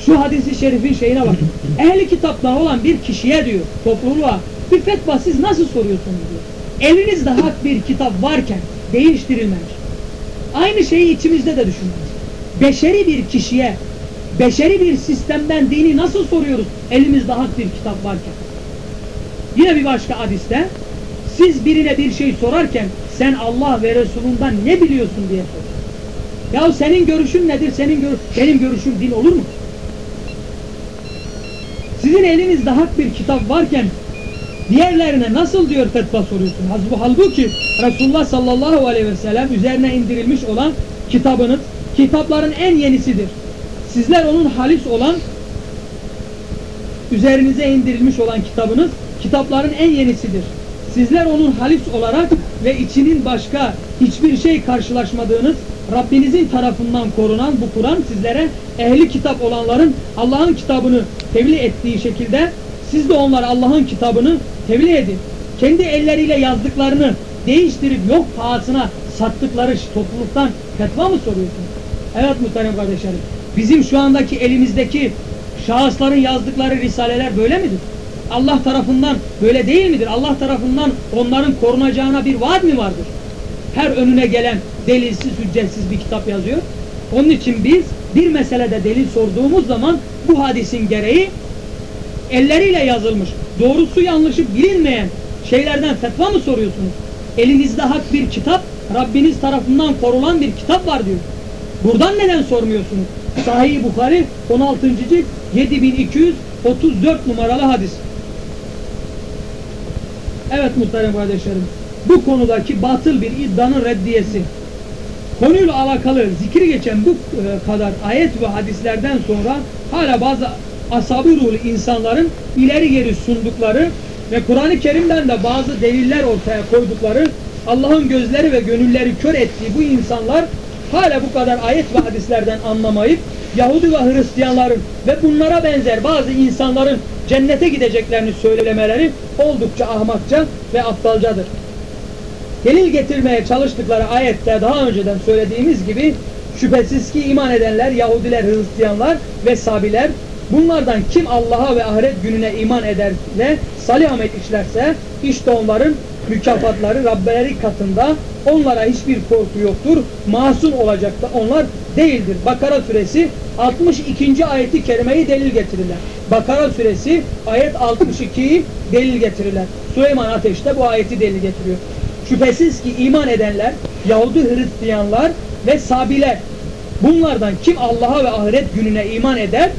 Şu hadisi şerifin şeyine bakın. <laughs> Ehli kitaptan olan bir kişiye diyor, topluluğa bir fetva siz nasıl soruyorsunuz diyor. Elinizde hak bir kitap varken değiştirilmemiş. Aynı şeyi içimizde de düşünmemiz. Beşeri bir kişiye, beşeri bir sistemden dini nasıl soruyoruz elimizde hak bir kitap varken? Yine bir başka hadiste siz birine bir şey sorarken sen Allah ve Resulünden ne biliyorsun diye sor. Ya senin görüşün nedir? Senin gör benim görüşüm din olur mu? Sizin elinizde hak bir kitap varken diğerlerine nasıl diyor fetva soruyorsun? Bu halbuki Resulullah sallallahu aleyhi ve sellem üzerine indirilmiş olan kitabınız kitapların en yenisidir. Sizler onun halis olan üzerinize indirilmiş olan kitabınız kitapların en yenisidir. Sizler onun halis olarak ve içinin başka hiçbir şey karşılaşmadığınız Rabbinizin tarafından korunan bu Kur'an sizlere ehli kitap olanların Allah'ın kitabını tebliğ ettiği şekilde siz de onlara Allah'ın kitabını tebliğ edin. Kendi elleriyle yazdıklarını değiştirip yok pahasına sattıkları topluluktan fetva mı soruyorsunuz? Evet muhterem kardeşlerim. Bizim şu andaki elimizdeki şahısların yazdıkları risaleler böyle midir? Allah tarafından böyle değil midir? Allah tarafından onların korunacağına bir vaat mi vardır? Her önüne gelen delilsiz, hüccetsiz bir kitap yazıyor. Onun için biz bir meselede delil sorduğumuz zaman bu hadisin gereği elleriyle yazılmış, doğrusu yanlışı bilinmeyen şeylerden fetva mı soruyorsunuz? Elinizde hak bir kitap, Rabbiniz tarafından korulan bir kitap var diyor. Buradan neden sormuyorsunuz? Sahih Bukhari 16. cilt 7234 numaralı hadis. Evet muhterem kardeşlerim. Bu konudaki batıl bir iddianın reddiyesi. Konuyla alakalı zikri geçen bu e, kadar ayet ve hadislerden sonra hala bazı ashab-ı ruhlu insanların ileri geri sundukları ve Kur'an-ı Kerim'den de bazı deliller ortaya koydukları Allah'ın gözleri ve gönülleri kör ettiği bu insanlar hala bu kadar ayet ve hadislerden anlamayıp Yahudi ve Hristiyanların ve bunlara benzer bazı insanların cennete gideceklerini söylemeleri oldukça ahmakça ve aptalcadır. Delil getirmeye çalıştıkları ayette daha önceden söylediğimiz gibi şüphesiz ki iman edenler Yahudiler, Hristiyanlar ve Sabiler bunlardan kim Allah'a ve ahiret gününe iman eder ve salih amel işlerse işte onların mükafatları Rabbeleri katında onlara hiçbir korku yoktur. Masum olacak da onlar değildir. Bakara suresi 62. ayeti kerimeyi delil getirirler. Bakara suresi ayet 62'yi delil getirirler. Süleyman Ateş de bu ayeti delil getiriyor. Şüphesiz ki iman edenler Yahudi Hristiyanlar ve Sabiler bunlardan kim Allah'a ve ahiret gününe iman eder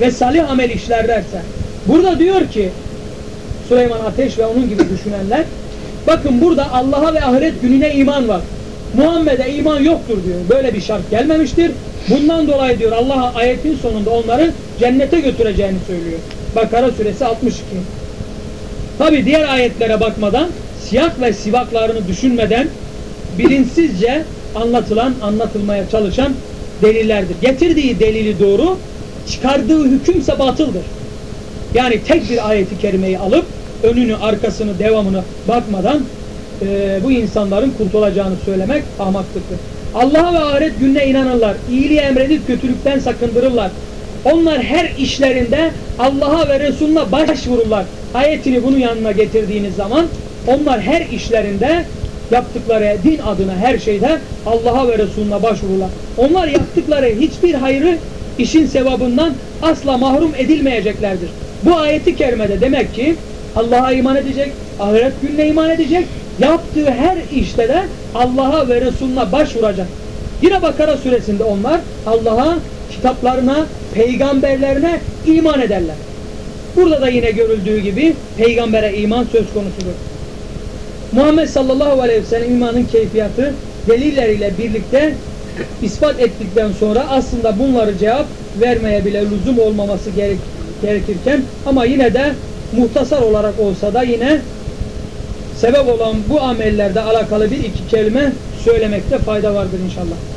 ve salih amel işlerlerse burada diyor ki Süleyman Ateş ve onun gibi düşünenler bakın burada Allah'a ve ahiret gününe iman var. Muhammed'e iman yoktur diyor. Böyle bir şart gelmemiştir. Bundan dolayı diyor Allah ayetin sonunda onları cennete götüreceğini söylüyor. Bakara suresi 62. Tabi diğer ayetlere bakmadan siyak ve sivaklarını düşünmeden bilinçsizce anlatılan, anlatılmaya çalışan delillerdir. Getirdiği delili doğru, çıkardığı hükümse batıldır. Yani tek bir ayeti kerimeyi alıp önünü, arkasını, devamını bakmadan e, bu insanların kurtulacağını söylemek ahmaklıktır. Allah'a ve ahiret gününe inanırlar. İyiliği emredip kötülükten sakındırırlar. Onlar her işlerinde Allah'a ve Resulüne başvururlar. Ayetini bunun yanına getirdiğiniz zaman onlar her işlerinde yaptıkları din adına her şeyde Allah'a ve Resulüne başvururlar. Onlar yaptıkları hiçbir hayrı işin sevabından asla mahrum edilmeyeceklerdir. Bu ayeti kerimede demek ki Allah'a iman edecek, ahiret gününe iman edecek, yaptığı her işte de Allah'a ve Resulüne başvuracak. Yine Bakara suresinde onlar Allah'a, kitaplarına, peygamberlerine iman ederler. Burada da yine görüldüğü gibi peygambere iman söz konusudur. Muhammed sallallahu aleyhi ve sellem imanın keyfiyatı delilleriyle birlikte ispat ettikten sonra aslında bunları cevap vermeye bile lüzum olmaması gerek, gerekirken ama yine de muhtasar olarak olsa da yine sebep olan bu amellerde alakalı bir iki kelime söylemekte fayda vardır inşallah.